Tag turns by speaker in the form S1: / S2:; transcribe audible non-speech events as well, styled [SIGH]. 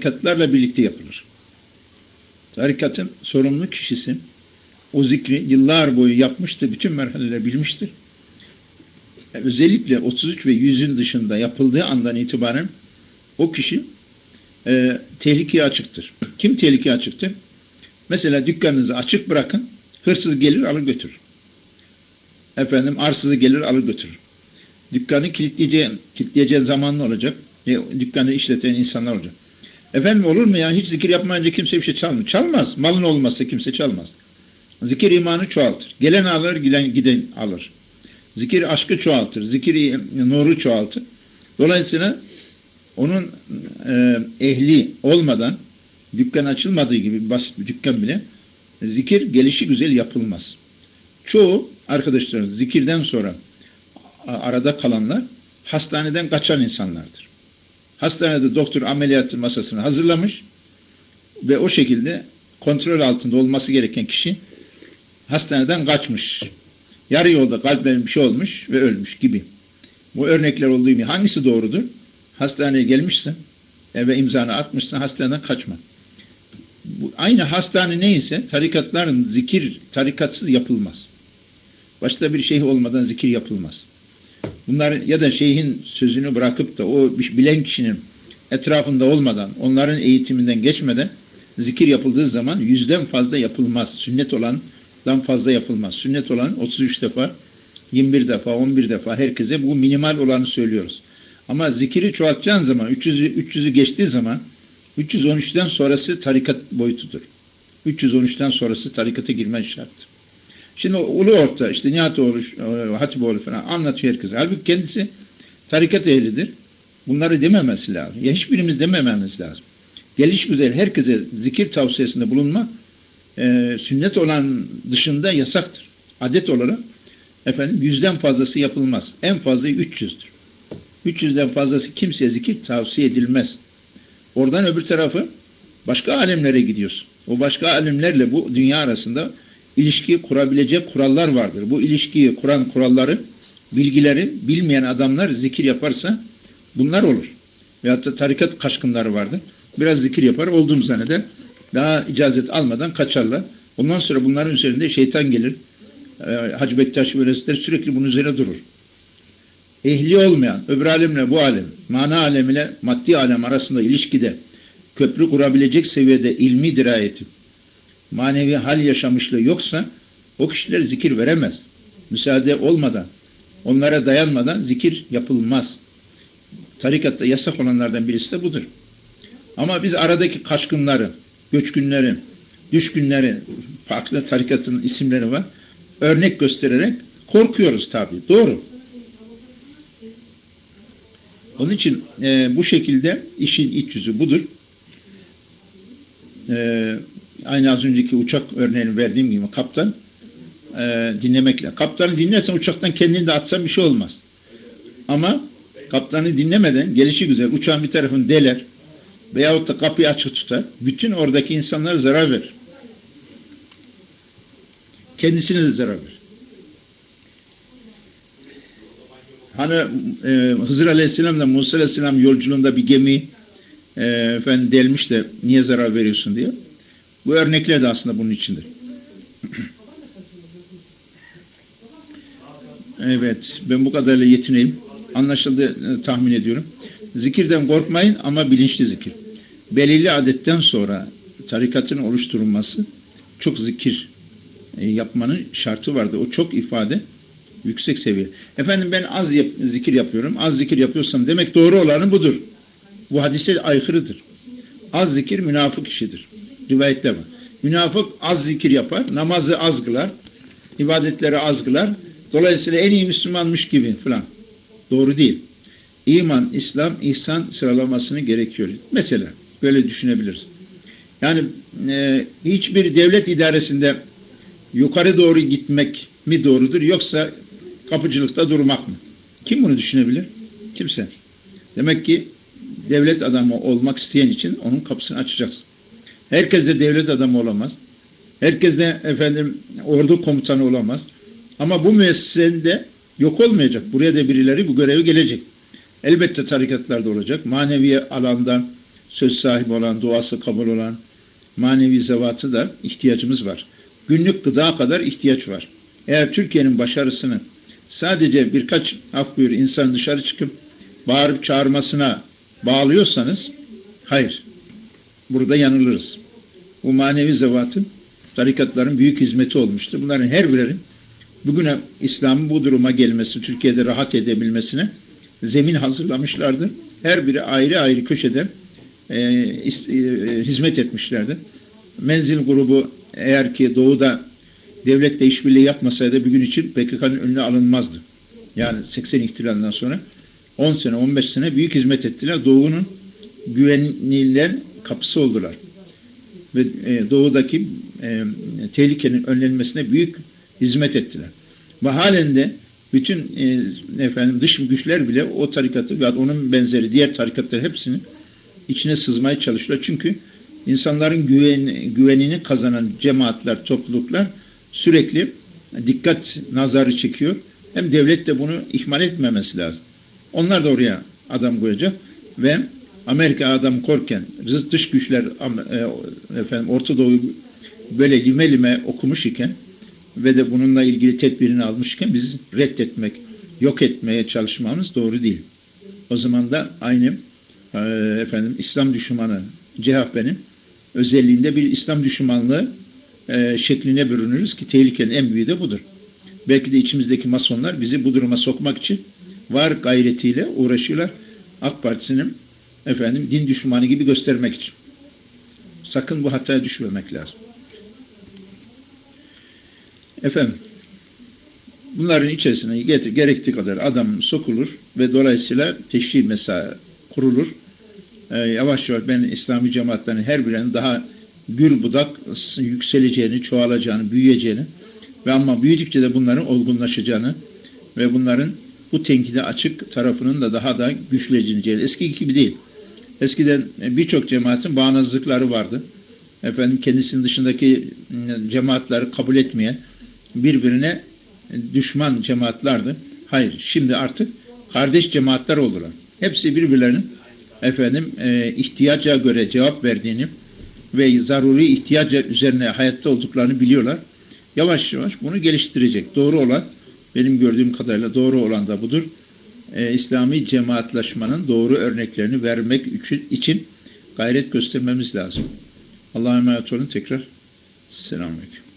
S1: tarikatlarla birlikte yapılır. Tarikatın sorumlu kişisi o zikri yıllar boyu yapmıştır, bütün merhaleleri bilmiştir. Özellikle 33 ve 100'ün dışında yapıldığı andan itibaren o kişi e, tehlikeye açıktır. Kim tehlikeye açıktır? Mesela dükkanınızı açık bırakın, hırsız gelir alır götürür. Efendim arsızı gelir alır götürür. Dükkanı kilitleyeceği, kilitleyeceği zaman ne olacak? E, dükkanı işleten insanlar olacak. Efendim olur mu ya? Hiç zikir yapmayınca kimse bir şey çalmıyor. Çalmaz. Malın olmazsa kimse çalmaz. Zikir imanı çoğaltır. Gelen alır, giden, giden alır. Zikir aşkı çoğaltır. Zikir nuru çoğaltır. Dolayısıyla onun e, ehli olmadan dükkan açılmadığı gibi basit bir dükkan bile zikir gelişi güzel yapılmaz. Çoğu arkadaşlar zikirden sonra arada kalanlar hastaneden kaçan insanlardır. Hastanede doktor ameliyatı masasını hazırlamış ve o şekilde kontrol altında olması gereken kişi hastaneden kaçmış. Yarı yolda kalplerin bir şey olmuş ve ölmüş gibi. Bu örnekler olduğu gibi hangisi doğrudur? Hastaneye gelmişsin ve imzanı atmışsın hastaneden kaçma. Bu, aynı hastane neyse tarikatların zikir tarikatsız yapılmaz. Başta bir şeyh olmadan zikir yapılmaz. Bunlar ya da şeyhin sözünü bırakıp da o bilen kişinin etrafında olmadan, onların eğitiminden geçmeden zikir yapıldığı zaman yüzden fazla yapılmaz. Sünnet olandan fazla yapılmaz. Sünnet olan 33 defa, 21 defa, 11 defa herkese bu minimal olanı söylüyoruz. Ama zikiri çoğaltacağın zaman 300'ü 300'ü geçtiği zaman 313'ten sonrası tarikat boyutudur. 313'ten sonrası tarikata girmen şarttır. Şimdi Ulu Orta, işte Nihatoğlu, e, Hatipoğlu falan anlatıyor herkese. Halbuki kendisi tarikat ehlidir. Bunları dememesi lazım. Ya hiçbirimiz demememiz lazım. Geliş güzel herkese zikir tavsiyesinde bulunma e, sünnet olan dışında yasaktır. Adet olarak efendim yüzden fazlası yapılmaz. En fazla 300'dür. 300'den fazlası kimseye zikir tavsiye edilmez. Oradan öbür tarafı başka alemlere gidiyorsun. O başka alemlerle bu dünya arasında ilişki kurabilecek kurallar vardır. Bu ilişkiyi kuran kuralları, bilgileri bilmeyen adamlar zikir yaparsa bunlar olur. Veyahut da tarikat kaşkınları vardır. Biraz zikir yapar, olduğum zanneder. Daha icazet almadan kaçarlar. Ondan sonra bunların üzerinde şeytan gelir. Ee, Hacı Bektaş ve sürekli bunun üzerine durur. Ehli olmayan, öbür alemle bu alem, mana alemiyle maddi alem arasında ilişkide köprü kurabilecek seviyede ilmi dirayeti, manevi hal yaşamışlığı yoksa o kişiler zikir veremez. Müsaade olmadan, onlara dayanmadan zikir yapılmaz. Tarikatta yasak olanlardan birisi de budur. Ama biz aradaki kaçkınları, göçkünleri, düşkünleri, farklı tarikatın isimleri var. Örnek göstererek korkuyoruz tabii. Doğru. Onun için e, bu şekilde işin iç yüzü budur. E, aynı az önceki uçak örneğini verdiğim gibi kaptan e, dinlemekle. Kaptanı dinlersen uçaktan kendini de atsan bir şey olmaz. Ama kaptanı dinlemeden gelişi güzel uçağın bir tarafını deler veyahut da kapıyı açık tutar. Bütün oradaki insanlara zarar verir. Kendisine de zarar verir. Hani e, Hızır Aleyhisselam'la Musa Aleyhisselam yolculuğunda bir gemi e, efendim delmiş de niye zarar veriyorsun diye. Bu örnekler de aslında bunun içindir. [CLEARS THROAT] evet, ben bu kadarıyla yetineyim. Anlaşıldı e, tahmin ediyorum. Zikirden korkmayın ama bilinçli zikir. Belirli adetten sonra tarikatın oluşturulması çok zikir e, yapmanın şartı vardı. O çok ifade yüksek seviye. Efendim ben az yap zikir yapıyorum. Az zikir yapıyorsam demek doğru olanı budur. Bu hadise aykırıdır. Az zikir münafık işidir. Rivayetler var. Münafık az zikir yapar, namazı az kılar, ibadetleri az kılar. Dolayısıyla en iyi Müslümanmış gibi falan. Doğru değil. İman, İslam, ihsan sıralamasını gerekiyor. Mesela böyle düşünebiliriz. Yani e, hiçbir devlet idaresinde yukarı doğru gitmek mi doğrudur yoksa kapıcılıkta durmak mı? Kim bunu düşünebilir? Kimse. Demek ki devlet adamı olmak isteyen için onun kapısını açacaksın. Herkes de devlet adamı olamaz. Herkes de efendim ordu komutanı olamaz. Ama bu müessesenin yok olmayacak. Buraya da birileri bu görevi gelecek. Elbette tarikatlarda olacak. Manevi alanda söz sahibi olan, duası kabul olan manevi zevatı da ihtiyacımız var. Günlük gıda kadar ihtiyaç var. Eğer Türkiye'nin başarısını sadece birkaç af buyur insan dışarı çıkıp bağırıp çağırmasına bağlıyorsanız hayır. Burada yanılırız. Bu manevi zevatın tarikatların büyük hizmeti olmuştur. Bunların her birinin bugüne İslam'ın bu duruma gelmesi, Türkiye'de rahat edebilmesine zemin hazırlamışlardı. Her biri ayrı ayrı köşede e, e, hizmet etmişlerdi. Menzil grubu eğer ki doğuda devletle işbirliği yapmasaydı bugün için PKK'nın önüne alınmazdı. Yani 80 ihtilalinden sonra 10 sene 15 sene büyük hizmet ettiler. Doğu'nun güvenilen kapısı oldular. Ve e, doğudaki e, tehlikenin önlenmesine büyük hizmet ettiler. Ve halen de bütün e, efendim dış güçler bile o tarikatı ve onun benzeri diğer tarikatlar hepsinin içine sızmaya çalışıyorlar. Çünkü insanların güven, güvenini kazanan cemaatler, topluluklar sürekli dikkat nazarı çekiyor. Hem devlet de bunu ihmal etmemesi lazım. Onlar da oraya adam koyacak ve Amerika adam korken dış güçler e, efendim Orta Doğu böyle lime lime okumuş iken ve de bununla ilgili tedbirini almış iken biz reddetmek, yok etmeye çalışmamız doğru değil. O zaman da aynı e, efendim İslam düşmanı CHP'nin özelliğinde bir İslam düşmanlığı e, şekline bürünürüz ki tehlikenin en büyüğü de budur. Belki de içimizdeki masonlar bizi bu duruma sokmak için var gayretiyle uğraşıyorlar. AK Partisi'nin efendim din düşmanı gibi göstermek için. Sakın bu hataya düşmemek lazım. Efendim bunların içerisine getir, gerektiği kadar adam sokulur ve dolayısıyla teşhir mesela kurulur. Ee, yavaş yavaş ben İslami cemaatlerin her birinin daha gür budak yükseleceğini, çoğalacağını, büyüyeceğini ve ama büyüdükçe de bunların olgunlaşacağını ve bunların bu tenkide açık tarafının da daha da güçleneceğini. Eski gibi değil. Eskiden birçok cemaatin bağnazlıkları vardı. Efendim kendisinin dışındaki cemaatleri kabul etmeyen birbirine düşman cemaatlerdi. Hayır, şimdi artık kardeş cemaatler oldular. Hepsi birbirlerinin efendim e, ihtiyaca göre cevap verdiğini ve zaruri ihtiyaca üzerine hayatta olduklarını biliyorlar. Yavaş yavaş bunu geliştirecek. Doğru olan benim gördüğüm kadarıyla doğru olan da budur. E, İslami cemaatlaşmanın doğru örneklerini vermek için, gayret göstermemiz lazım. Allah'a emanet olun. Tekrar selamünaleyküm.